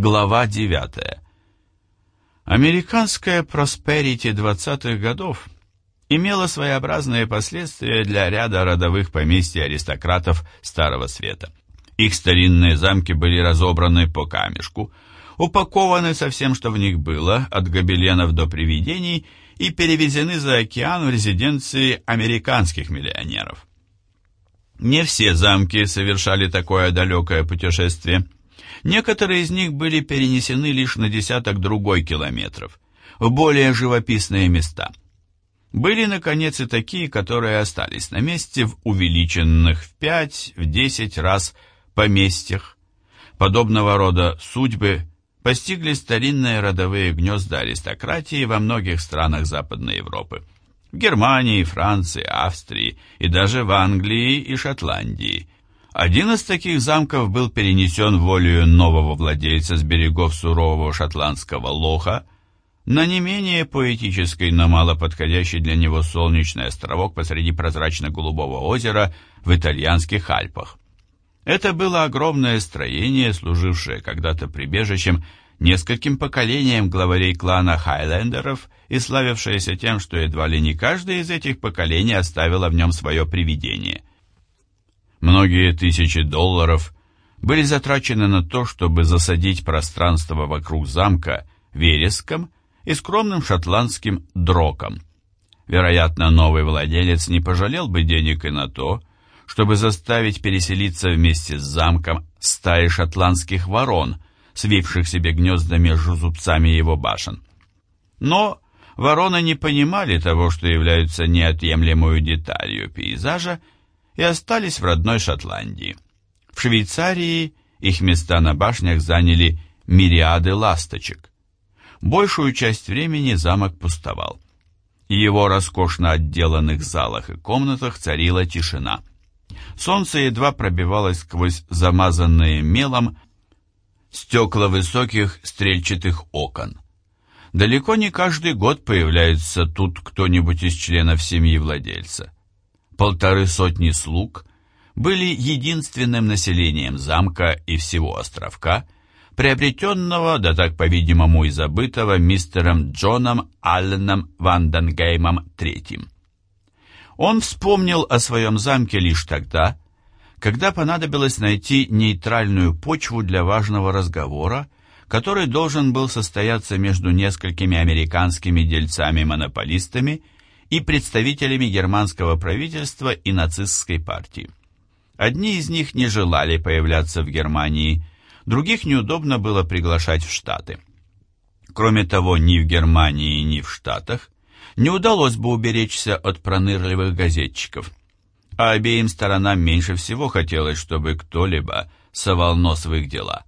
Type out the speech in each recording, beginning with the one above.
Глава 9. Американская просперити 20-х годов имела своеобразные последствия для ряда родовых поместьй аристократов Старого Света. Их старинные замки были разобраны по камешку, упакованы со всем, что в них было, от гобеленов до привидений, и перевезены за океан в резиденции американских миллионеров. Не все замки совершали такое далекое путешествие – Некоторые из них были перенесены лишь на десяток другой километров, в более живописные места. Были, наконец, и такие, которые остались на месте в увеличенных в пять, в десять раз поместьях. Подобного рода судьбы постигли старинные родовые гнезда аристократии во многих странах Западной Европы. В Германии, Франции, Австрии и даже в Англии и Шотландии – один из таких замков был перенесен волею нового владельца с берегов сурового шотландского лоха на не менее поэтический, но мало подходящий для него солнечный островок посреди прозрачно-голубого озера в итальянских Альпах. Это было огромное строение, служившее когда-то прибежищем нескольким поколениям главарей клана Хайлендеров и славившееся тем, что едва ли не каждое из этих поколений оставило в нем свое привидение. Многие тысячи долларов были затрачены на то, чтобы засадить пространство вокруг замка вереском и скромным шотландским дроком. Вероятно, новый владелец не пожалел бы денег и на то, чтобы заставить переселиться вместе с замком стаи шотландских ворон, свивших себе гнезда между зубцами его башен. Но вороны не понимали того, что являются неотъемлемой деталью пейзажа, и остались в родной Шотландии. В Швейцарии их места на башнях заняли мириады ласточек. Большую часть времени замок пустовал. Его роскошно отделанных залах и комнатах царила тишина. Солнце едва пробивалось сквозь замазанные мелом стекла высоких стрельчатых окон. Далеко не каждый год появляется тут кто-нибудь из членов семьи владельца полторы сотни слуг были единственным населением замка и всего островка, приобретенного, да так, по-видимому, и забытого мистером Джоном Алленом Ванденгеймом III. Он вспомнил о своем замке лишь тогда, когда понадобилось найти нейтральную почву для важного разговора, который должен был состояться между несколькими американскими дельцами-монополистами – и представителями германского правительства и нацистской партии. Одни из них не желали появляться в Германии, других неудобно было приглашать в Штаты. Кроме того, ни в Германии, ни в Штатах не удалось бы уберечься от пронырливых газетчиков, а обеим сторонам меньше всего хотелось, чтобы кто-либо совал нос в их дела.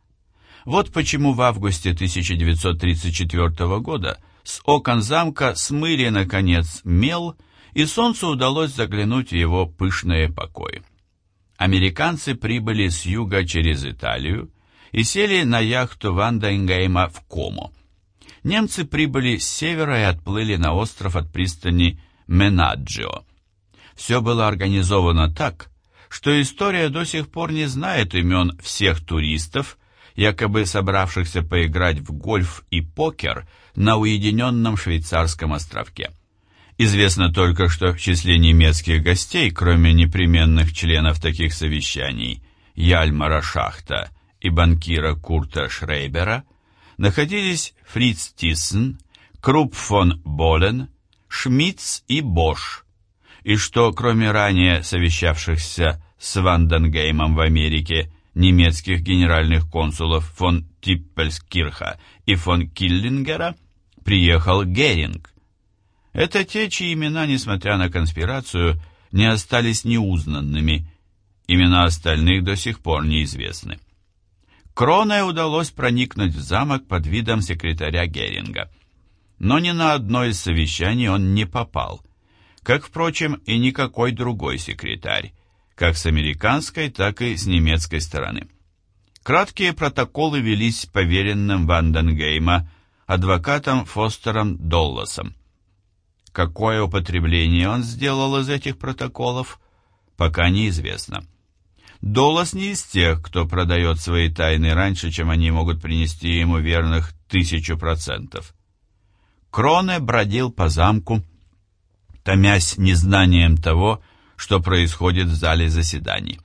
Вот почему в августе 1934 года с окон замка смыли, наконец, мел, и солнцу удалось заглянуть в его пышные покои. Американцы прибыли с юга через Италию и сели на яхту Ванденгейма в Комо. Немцы прибыли с севера и отплыли на остров от пристани Менаджио. Все было организовано так, что история до сих пор не знает имен всех туристов, якобы собравшихся поиграть в гольф и покер на уединенном швейцарском островке. Известно только, что в числе немецких гостей, кроме непременных членов таких совещаний, Яльмара Шахта и банкира Курта Шрейбера, находились Фриц Тиссен, Круп фон Болен, Шмидц и Бош, и что, кроме ранее совещавшихся с Ванденгеймом в Америке, немецких генеральных консулов фон Типпельскирха и фон Киллингера приехал Геринг. Это те, чьи имена, несмотря на конспирацию, не остались неузнанными. Имена остальных до сих пор неизвестны. Кроне удалось проникнуть в замок под видом секретаря Геринга. Но ни на одно из совещаний он не попал, как, впрочем, и никакой другой секретарь, как с американской, так и с немецкой стороны. Краткие протоколы велись поверенным Ванденгейма, адвокатом Фостером Долласом. Какое употребление он сделал из этих протоколов, пока неизвестно. Долос не из тех, кто продает свои тайны раньше, чем они могут принести ему верных тысячу процентов. Кроне бродил по замку, томясь незнанием того, что происходит в зале заседаний.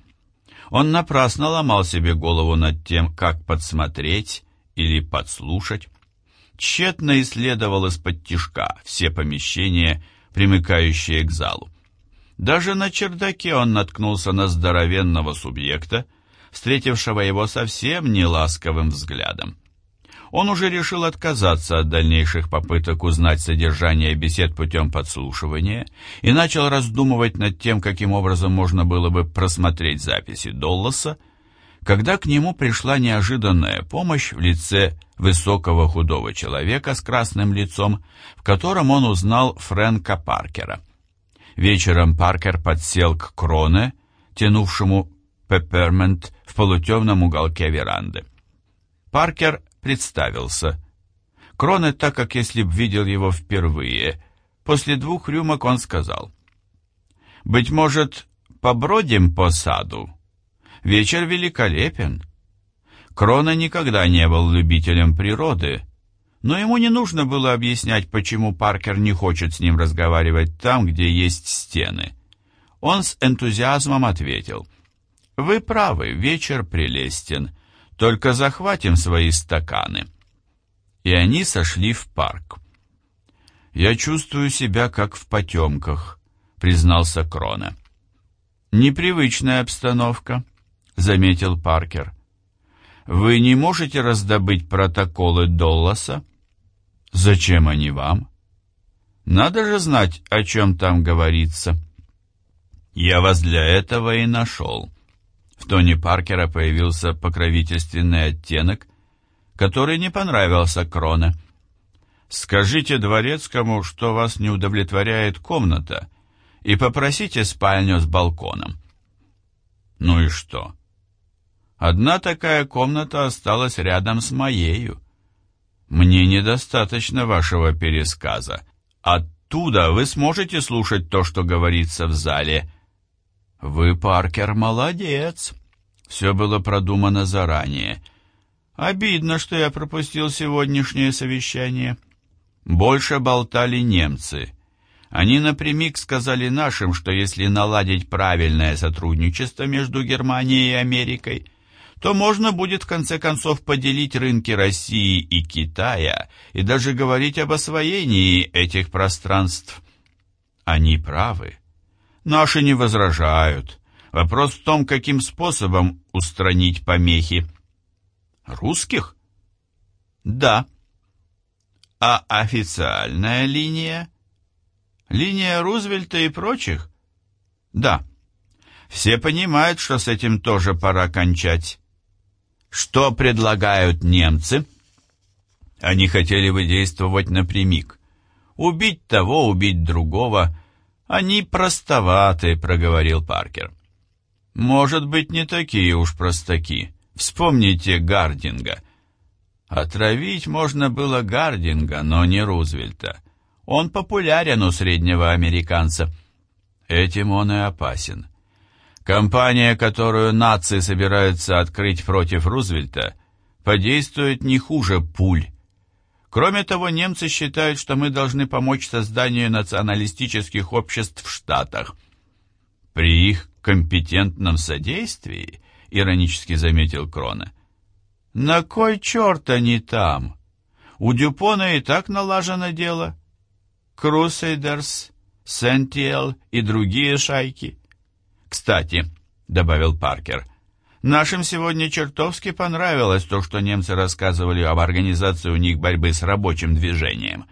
Он напрасно ломал себе голову над тем, как подсмотреть или подслушать. Тщетно исследовал из-под тишка все помещения, примыкающие к залу. Даже на чердаке он наткнулся на здоровенного субъекта, встретившего его совсем не ласковым взглядом. Он уже решил отказаться от дальнейших попыток узнать содержание бесед путем подслушивания и начал раздумывать над тем, каким образом можно было бы просмотреть записи Долласа, когда к нему пришла неожиданная помощь в лице высокого худого человека с красным лицом, в котором он узнал Фрэнка Паркера. Вечером Паркер подсел к Кроне, тянувшему пеппермент в полутемном уголке веранды. Паркер представился. Кроне, так как если б видел его впервые, после двух рюмок он сказал. «Быть может, побродим по саду? Вечер великолепен». Крона никогда не был любителем природы, но ему не нужно было объяснять, почему Паркер не хочет с ним разговаривать там, где есть стены. Он с энтузиазмом ответил, «Вы правы, вечер прелестен, только захватим свои стаканы». И они сошли в парк. «Я чувствую себя как в потемках», — признался Крона. «Непривычная обстановка», — заметил Паркер. «Вы не можете раздобыть протоколы Долласа?» Зачем они вам? Надо же знать, о чем там говорится. Я вас для этого и нашел. В тоне Паркера появился покровительственный оттенок, который не понравился Крона. Скажите дворецкому, что вас не удовлетворяет комната, и попросите спальню с балконом. Ну и что? Одна такая комната осталась рядом с моею. Мне недостаточно вашего пересказа. Оттуда вы сможете слушать то, что говорится в зале. Вы, Паркер, молодец. Все было продумано заранее. Обидно, что я пропустил сегодняшнее совещание. Больше болтали немцы. Они напрямик сказали нашим, что если наладить правильное сотрудничество между Германией и Америкой, то можно будет в конце концов поделить рынки России и Китая и даже говорить об освоении этих пространств. Они правы. Наши не возражают. Вопрос в том, каким способом устранить помехи. Русских? Да. А официальная линия? Линия Рузвельта и прочих? Да. Все понимают, что с этим тоже пора кончать. Что предлагают немцы? Они хотели бы действовать напрямик. Убить того, убить другого. Они простоваты, проговорил Паркер. Может быть, не такие уж простаки. Вспомните Гардинга. Отравить можно было Гардинга, но не Рузвельта. Он популярен у среднего американца. Этим он и опасен. Компания, которую нации собираются открыть против Рузвельта, подействует не хуже пуль. Кроме того, немцы считают, что мы должны помочь созданию националистических обществ в Штатах. При их компетентном содействии, иронически заметил Крона, на кой черт они там? У Дюпона и так налажено дело. Крусейдерс, Сентиэл и другие шайки – «Кстати», — добавил Паркер, — «нашим сегодня чертовски понравилось то, что немцы рассказывали об организации у них борьбы с рабочим движением.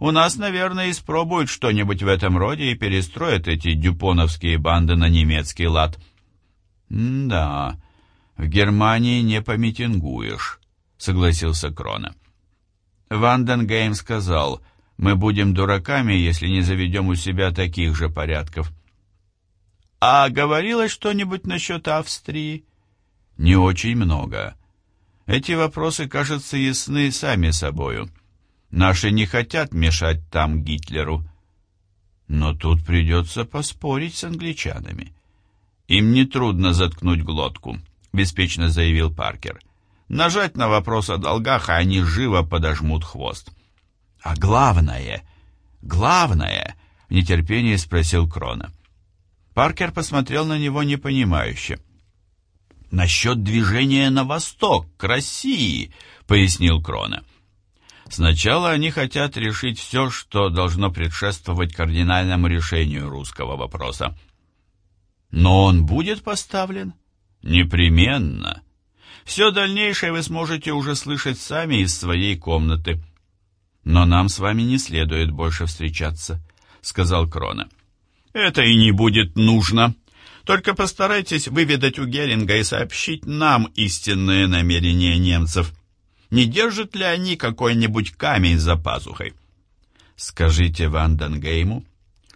У нас, наверное, испробуют что-нибудь в этом роде и перестроят эти дюпоновские банды на немецкий лад». «Да, в Германии не помитингуешь», — согласился Крона. Ванденгейм сказал, «Мы будем дураками, если не заведем у себя таких же порядков». А говорилось что-нибудь насчет Австрии? Не очень много. Эти вопросы, кажется, ясны сами собою. Наши не хотят мешать там Гитлеру. Но тут придется поспорить с англичанами. «Им нетрудно заткнуть глотку», — беспечно заявил Паркер. «Нажать на вопрос о долгах, а они живо подожмут хвост». «А главное, главное», — в нетерпении спросил Крона. Паркер посмотрел на него непонимающе. «Насчет движения на восток, к России», — пояснил Крона. «Сначала они хотят решить все, что должно предшествовать кардинальному решению русского вопроса». «Но он будет поставлен?» «Непременно. Все дальнейшее вы сможете уже слышать сами из своей комнаты». «Но нам с вами не следует больше встречаться», — сказал Крона. «Это и не будет нужно», только постарайтесь выведать у Геринга и сообщить нам истинные намерения немцев. Не держат ли они какой-нибудь камень за пазухой? Скажите Ванденгейму,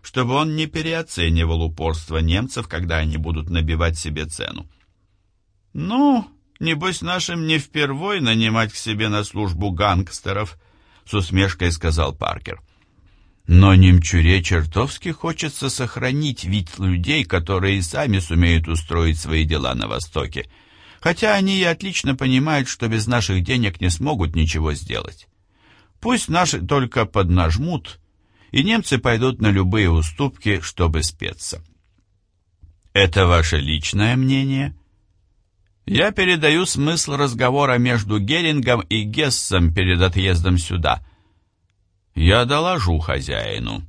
чтобы он не переоценивал упорство немцев, когда они будут набивать себе цену. Ну, небось нашим не впервой нанимать к себе на службу гангстеров, с усмешкой сказал Паркер. — но немчуре чертовски хочется сохранить вид людей, которые сами сумеют устроить свои дела на Востоке, хотя они и отлично понимают, что без наших денег не смогут ничего сделать. Пусть наши только поднажмут, и немцы пойдут на любые уступки, чтобы спеться. Это ваше личное мнение? Я передаю смысл разговора между Герингом и Гессом перед отъездом сюда – я доложу хозяину.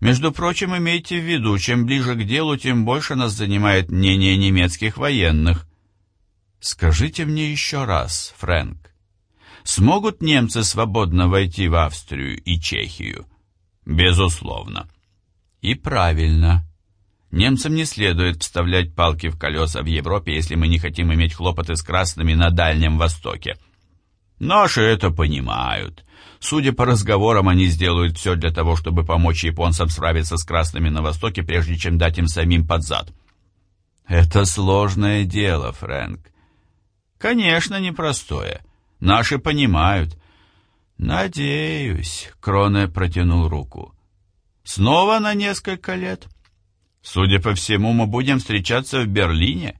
Между прочим, имейте в виду, чем ближе к делу, тем больше нас занимает мнение немецких военных. Скажите мне еще раз, Фрэнк, смогут немцы свободно войти в Австрию и Чехию? Безусловно. И правильно. Немцам не следует вставлять палки в колеса в Европе, если мы не хотим иметь хлопоты с красными на Дальнем Востоке. Наши это понимают. Судя по разговорам, они сделают все для того, чтобы помочь японцам справиться с красными на Востоке, прежде чем дать им самим под зад. Это сложное дело, Фрэнк. Конечно, непростое. Наши понимают. Надеюсь, Кроне протянул руку. Снова на несколько лет? Судя по всему, мы будем встречаться в Берлине.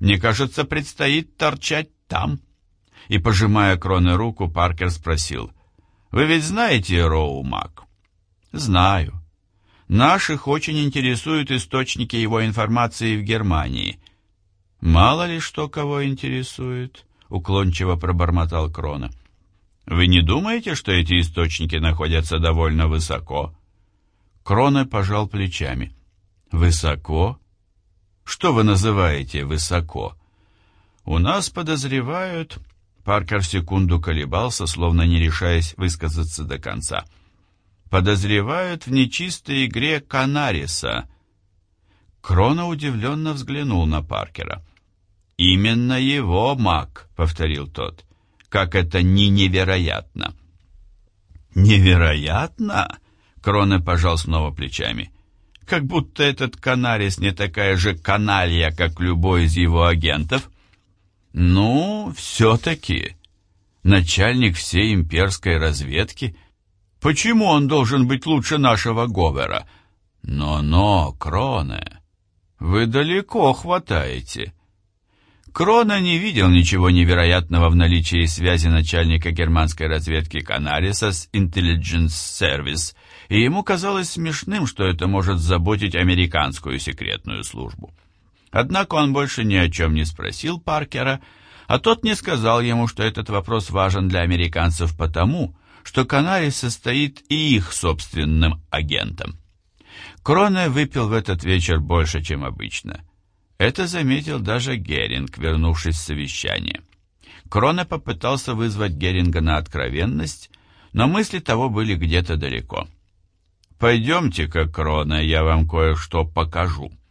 Мне кажется, предстоит торчать там. И, пожимая Кроне руку, Паркер спросил — вы ведь знаете Роу Мак? Знаю. Наших очень интересуют источники его информации в Германии. Мало ли что кого интересует, уклончиво пробормотал Крона. Вы не думаете, что эти источники находятся довольно высоко? Крона пожал плечами. Высоко? Что вы называете высоко? У нас подозревают, Паркер секунду колебался, словно не решаясь высказаться до конца. «Подозревают в нечистой игре Канариса». Крона удивленно взглянул на Паркера. «Именно его маг», — повторил тот. «Как это не невероятно!» «Невероятно?» — Крона пожал снова плечами. «Как будто этот Канарис не такая же каналья, как любой из его агентов». Ну, все-таки. Начальник всей имперской разведки. Почему он должен быть лучше нашего Говера? Но-но, Кроне, вы далеко хватаете. Крона не видел ничего невероятного в наличии связи начальника германской разведки Канариса с Intelligence Service, и ему казалось смешным, что это может заботить американскую секретную службу. Однако он больше ни о чем не спросил Паркера, а тот не сказал ему, что этот вопрос важен для американцев потому, что Канари состоит и их собственным агентом. Кроне выпил в этот вечер больше, чем обычно. Это заметил даже Геринг, вернувшись с совещания. Кроне попытался вызвать Геринга на откровенность, но мысли того были где-то далеко. «Пойдемте-ка, Крона, я вам кое-что покажу». —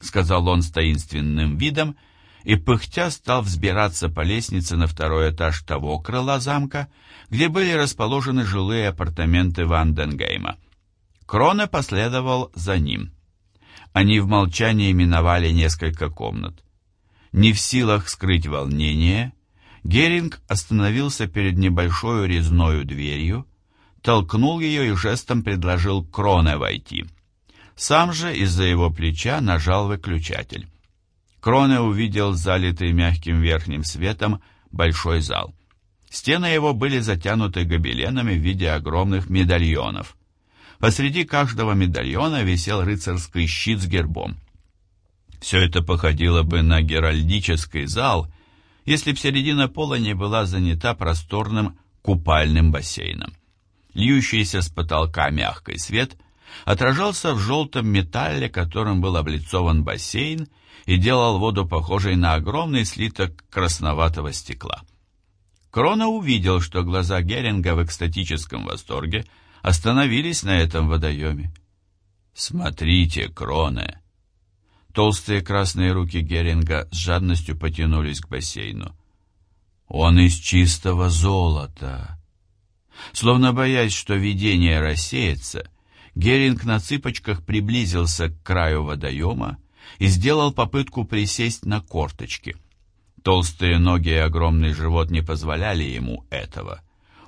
сказал он с таинственным видом, и пыхтя стал взбираться по лестнице на второй этаж того крыла замка, где были расположены жилые апартаменты Ванденгейма. Крона последовал за ним. Они в молчании миновали несколько комнат. Не в силах скрыть волнение, Геринг остановился перед небольшой резной дверью, толкнул ее и жестом предложил Кроне войти — сам же из-за его плеча нажал выключатель. Кроне увидел залитый мягким верхним светом большой зал. Стены его были затянуты гобеленами в виде огромных медальонов. Посреди каждого медальона висел рыцарский щит с гербом. Все это походило бы на геральдический зал, если б середина пола не была занята просторным купальным бассейном. Льющийся с потолка мягкий свет отражался в желтом металле, которым был облицован бассейн, и делал воду похожей на огромный слиток красноватого стекла. Крона увидел, что глаза Геринга в экстатическом восторге остановились на этом водоеме. «Смотрите, Кроне!» Толстые красные руки Геринга с жадностью потянулись к бассейну. «Он из чистого золота!» Словно боясь, что видение рассеется, Геринг на цыпочках приблизился к краю водоема и сделал попытку присесть на корточки. Толстые ноги и огромный живот не позволяли ему этого.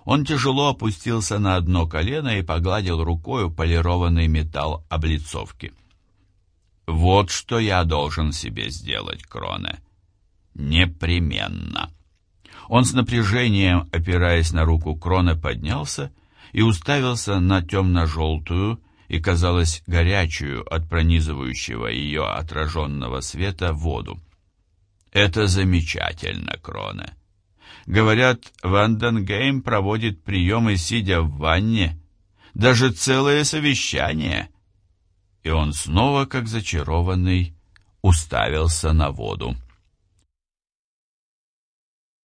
Он тяжело опустился на одно колено и погладил рукою полированный металл облицовки. «Вот что я должен себе сделать, Кроне. Непременно». Он с напряжением, опираясь на руку Крона, поднялся и уставился на темно-желтую, и, казалось, горячую от пронизывающего ее отраженного света воду. «Это замечательно, Кроне. Говорят, Ванденгейм проводит приемы, сидя в ванне, даже целое совещание». И он снова, как зачарованный, уставился на воду.